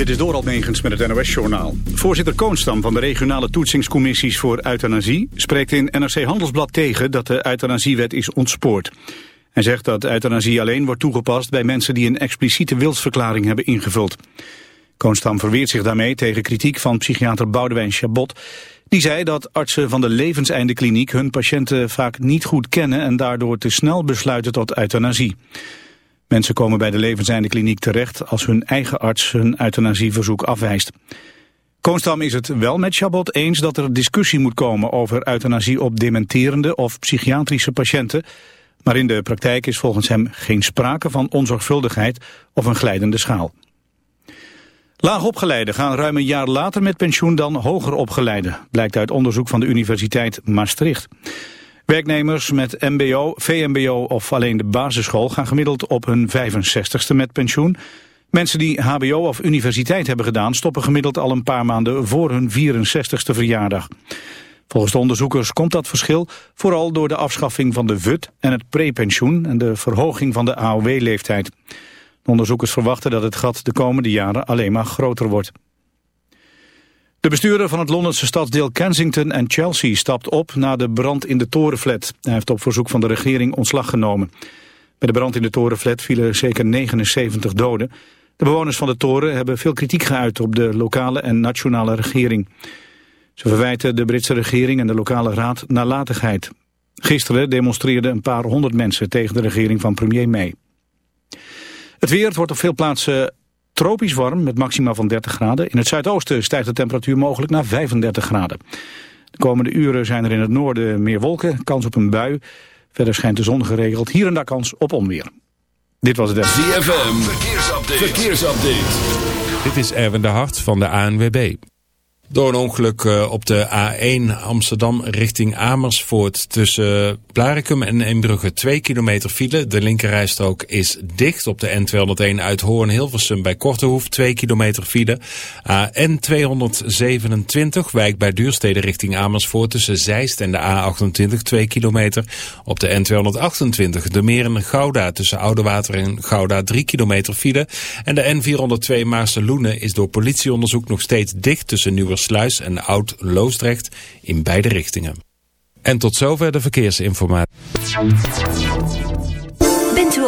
Dit is Doral Megens met het NOS-journaal. Voorzitter Koonstam van de regionale toetsingscommissies voor euthanasie... spreekt in NRC Handelsblad tegen dat de euthanasiewet is ontspoord. Hij zegt dat euthanasie alleen wordt toegepast bij mensen... die een expliciete wilsverklaring hebben ingevuld. Koonstam verweert zich daarmee tegen kritiek van psychiater Boudewijn Chabot... Die zei dat artsen van de levenseindekliniek hun patiënten vaak niet goed kennen... en daardoor te snel besluiten tot euthanasie. Mensen komen bij de levenseindekliniek terecht als hun eigen arts hun euthanasieverzoek afwijst. Koonstam is het wel met Chabot eens dat er discussie moet komen over euthanasie op dementerende of psychiatrische patiënten. Maar in de praktijk is volgens hem geen sprake van onzorgvuldigheid of een glijdende schaal. Laagopgeleiden gaan ruim een jaar later met pensioen dan hoger opgeleiden, blijkt uit onderzoek van de Universiteit Maastricht. Werknemers met mbo, vmbo of alleen de basisschool gaan gemiddeld op hun 65ste met pensioen. Mensen die hbo of universiteit hebben gedaan stoppen gemiddeld al een paar maanden voor hun 64ste verjaardag. Volgens de onderzoekers komt dat verschil vooral door de afschaffing van de VUT en het prepensioen en de verhoging van de AOW-leeftijd. De onderzoekers verwachten dat het gat de komende jaren alleen maar groter wordt. De bestuurder van het Londense stadsdeel Kensington en Chelsea stapt op na de brand in de torenflat. Hij heeft op verzoek van de regering ontslag genomen. Bij de brand in de torenflat vielen zeker 79 doden. De bewoners van de toren hebben veel kritiek geuit op de lokale en nationale regering. Ze verwijten de Britse regering en de lokale raad nalatigheid. Gisteren demonstreerden een paar honderd mensen tegen de regering van premier May. Het weer wordt op veel plaatsen tropisch warm met maxima van 30 graden. In het zuidoosten stijgt de temperatuur mogelijk naar 35 graden. De komende uren zijn er in het noorden meer wolken, kans op een bui. Verder schijnt de zon geregeld, hier en daar kans op onweer. Dit was het ZFM, verkeersupdate. verkeersupdate. Dit is Erwin de Hart van de ANWB. Door een ongeluk eh, op de A1 Amsterdam richting Amersfoort tussen Blarikum en Eembrugge 2 kilometer file. De linkerrijstrook is dicht op de N201 uit Hoorn-Hilversum bij Kortehoef 2 kilometer file. N227 wijk bij Duurstede richting Amersfoort tussen Zeist en de A28 2 kilometer. Op de N228 de Meren Gouda tussen Oudewater en Gouda 3 kilometer file. En de N402 Maarse-Loenen is door politieonderzoek nog steeds dicht tussen Nieuwe Sluis en Oud-Loosdrecht in beide richtingen. En tot zover de verkeersinformatie.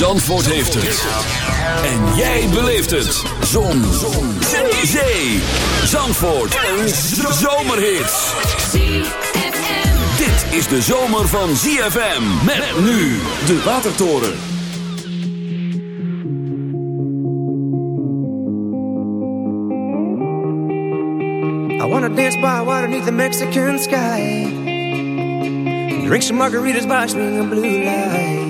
Zandvoort heeft het. En jij beleeft het. Zon. Zon. Zee. Zandvoort. Een zomerhit. Dit is de zomer van ZFM. Met nu de Watertoren. I wanna dance by water beneath the Mexican sky. Drink some margaritas by swinging blue lights.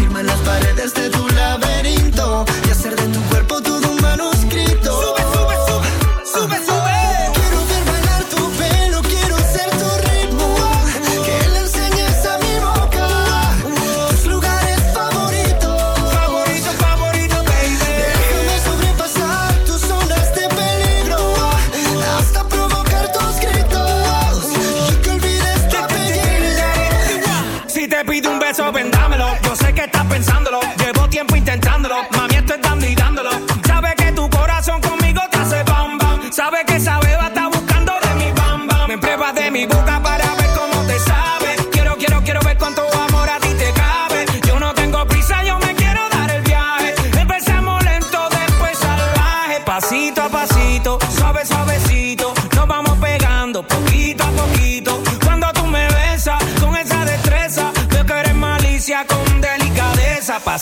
desde tu lado.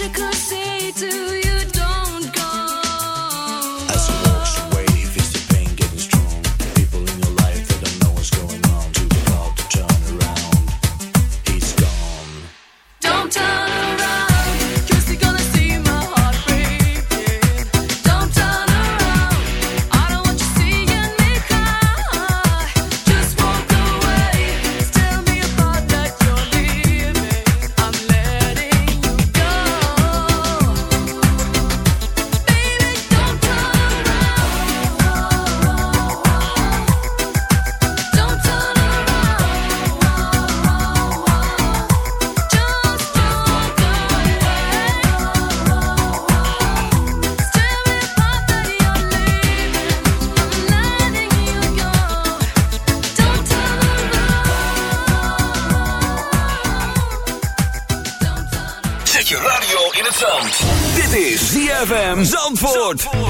you I could say to you. Zandvoort.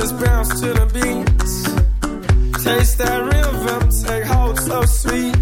just bounce to the beats. Taste that real take hold so sweet.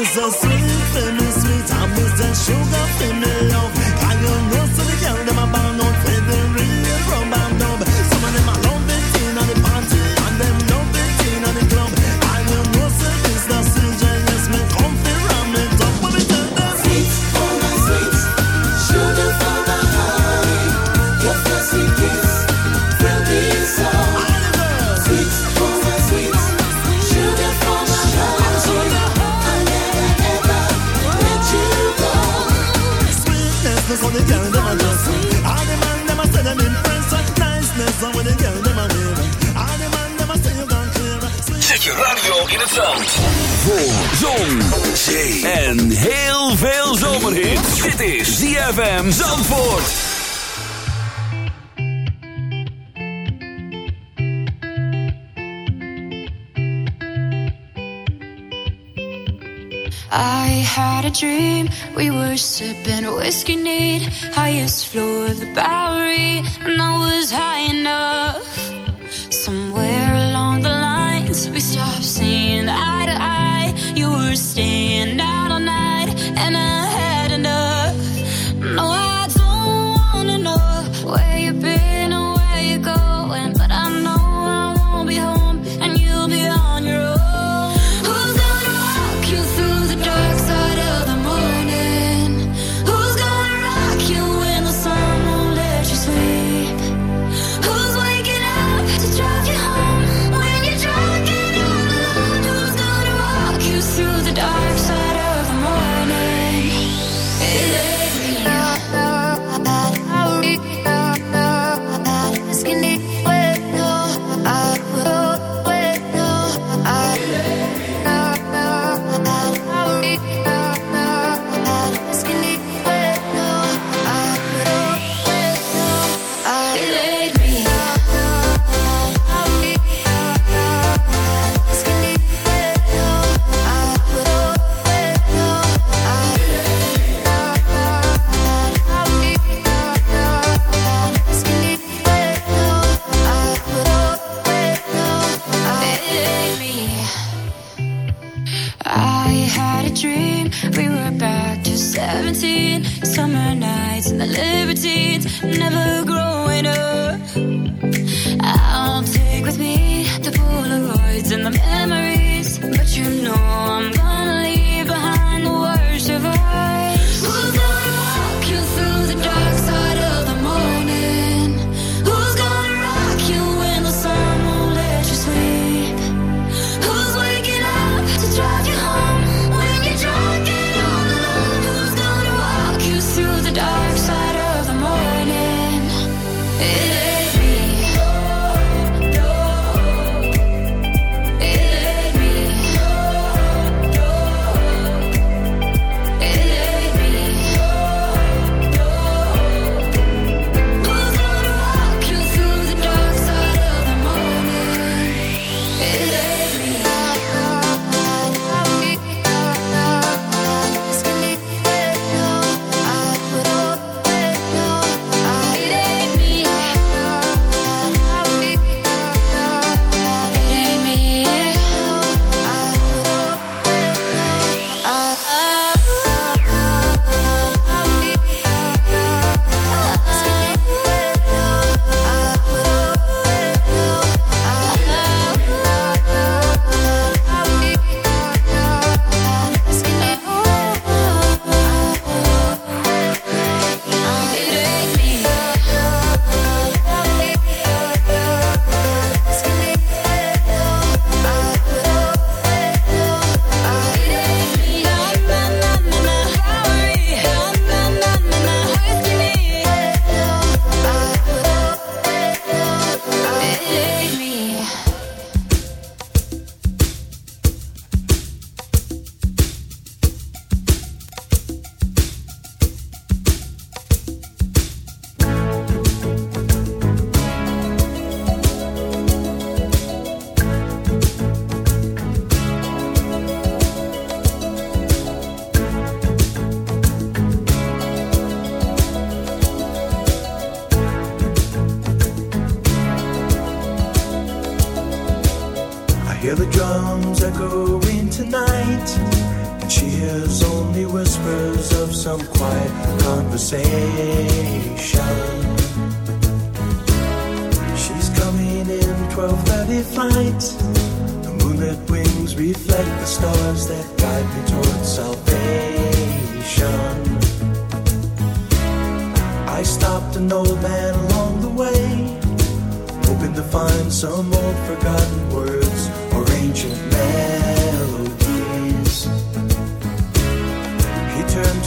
is a sweet, finna sweet. Time is a sugar, finna je radio in het zand. Voor zon, zee en heel veel zomerhit. Dit is ZFM Zandvoort. I had a dream, we were sipping whiskey neat Highest floor of the Bowery, and I was high enough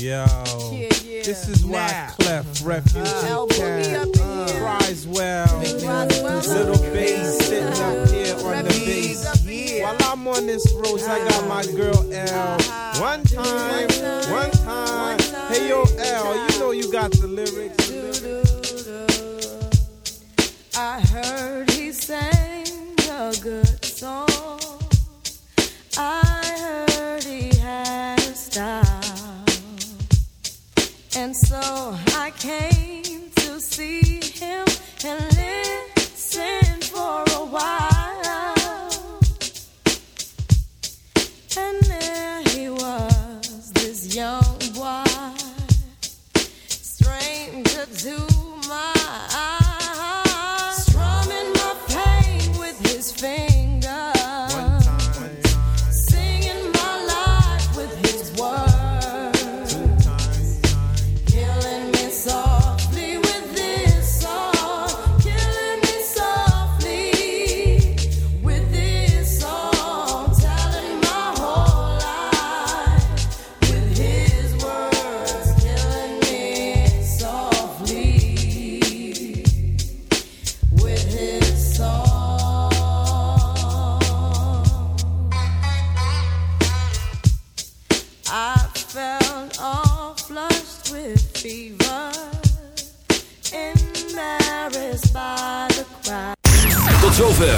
Yo, this is why Clef Refuge Cat, Criswell, Little Bass sitting up here on the bass. While I'm on this road, I got my girl L. One time, one time. Hey yo, L, you know you got the lyrics. I heard he sang And so I came to see him and listen